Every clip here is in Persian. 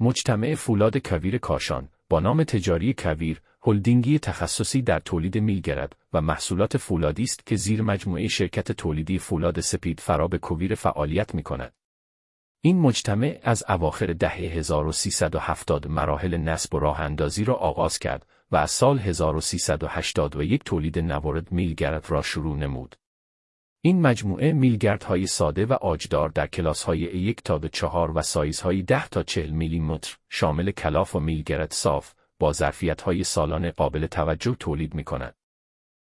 مجتمع فولاد کویر کاشان با نام تجاری کویر هلدینگی تخصصی در تولید میلگرد و محصولات فولادی است که زیر مجموعه شرکت تولیدی فولاد سپید فراب کویر فعالیت می کند. این مجتمع از اواخر دهه 1370 مراحل نصب و راه اندازی را آغاز کرد و از سال 1381 تولید نورد میلگرد را شروع نمود. این مجموعه میلگردهای ساده و آجدار در کلاسهای یک تا به چهار و سایزهای 10 تا 40 میلیمتر شامل کلاف و میلگرد صاف با ظرفیت‌های سالانه قابل توجه تولید می‌کند.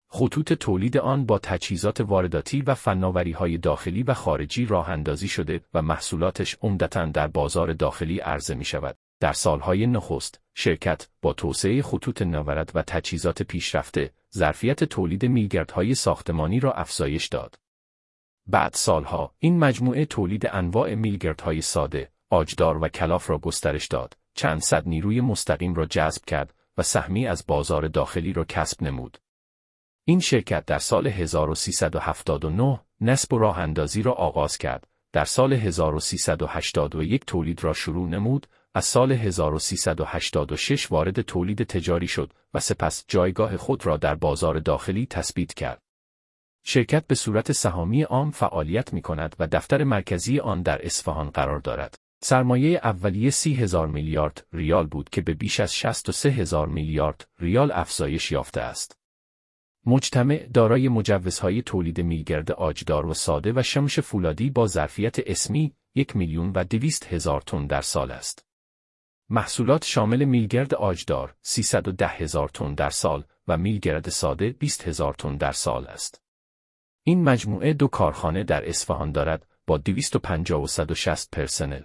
خطوط تولید آن با تجهیزات وارداتی و فناوری‌های داخلی و خارجی راه اندازی شده و محصولاتش عمدتاً در بازار داخلی عرضه می شود. در سالهای نخست، شرکت با توسعه خطوط نورد و تجهیزات پیشرفته، ظرفیت تولید میلگردهای ساختمانی را افزایش داد. بعد سالها، این مجموعه تولید انواع میلگردهای ساده، آجدار و کلاف را گسترش داد، چند صد نیروی مستقیم را جذب کرد و سهمی از بازار داخلی را کسب نمود. این شرکت در سال 1379 نصب و راه اندازی را آغاز کرد. در سال 1381 تولید را شروع نمود، از سال 1386 وارد تولید تجاری شد و سپس جایگاه خود را در بازار داخلی تثبیت کرد. شرکت به صورت سهامی عام فعالیت می کند و دفتر مرکزی آن در اصفهان قرار دارد. سرمایه اولیه سی هزار میلیارد ریال بود که به بیش از 63 هزار میلیارد ریال افزایش یافته است. مجتمع دارای مجوزهای تولید میلگرد آجدار و ساده و شمش فولادی با ظرفیت اسمی یک میلیون و دویست هزار تن در سال است. محصولات شامل میلگرد آجدار 310 هزار تن در سال و میلگرد ساده 20 هزار تن در سال است. این مجموعه دو کارخانه در اصفهان دارد با 250 و 160 پرسنل.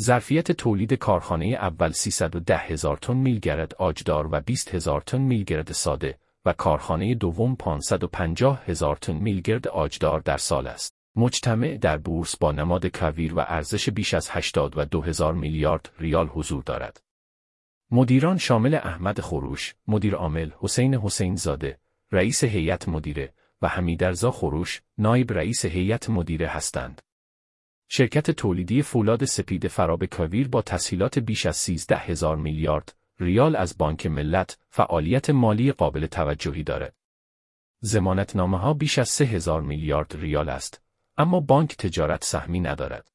ظرفیت تولید کارخانه اول 310 هزار تن میلگرد آجدار و 20 هزار تن میلگرد ساده و کارخانه دوم 550 هزار تن میلگرد آجدار در سال است. مجتمع در بورس با نماد کویر و ارزش بیش از 82 هزار میلیارد ریال حضور دارد. مدیران شامل احمد خروش، مدیر عامل حسین حسین زاده، رئیس هیئت مدیره و حمیدرزا خروش، نایب رئیس هیئت مدیره هستند. شرکت تولیدی فولاد سپید فراب کویر با تسهیلات بیش از 13 هزار میلیارد ریال از بانک ملت فعالیت مالی قابل توجهی دارد. زمانتنامه ها بیش از 3000 میلیارد ریال است، اما بانک تجارت سهمی ندارد.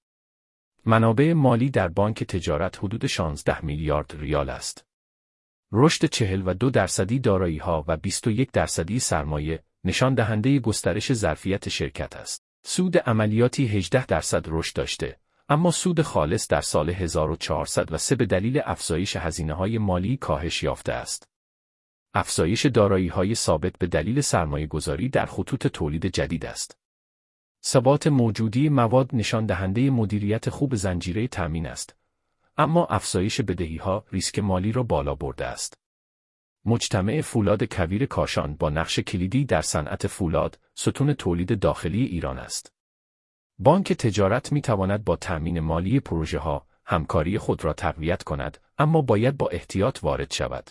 منابع مالی در بانک تجارت حدود 16 میلیارد ریال است. رشد 42 درصدی دارایی ها و 21 درصدی سرمایه نشان دهنده گسترش ظرفیت شرکت است. سود عملیاتی 18 درصد رشد داشته، اما سود خالص در سال 1403 به دلیل افزایش هزینه های مالی کاهش یافته است. افزایش دارایی های ثابت به دلیل سرمایه گذاری در خطوط تولید جدید است. ثبات موجودی مواد نشان دهنده مدیریت خوب زنجیره تامین است. اما افزایش بدهی ها ریسک مالی را بالا برده است. مجتمع فولاد کویر کاشان با نقش کلیدی در صنعت فولاد، ستون تولید داخلی ایران است. بانک تجارت می تواند با تأمین مالی پروژه ها همکاری خود را تقویت کند اما باید با احتیاط وارد شود.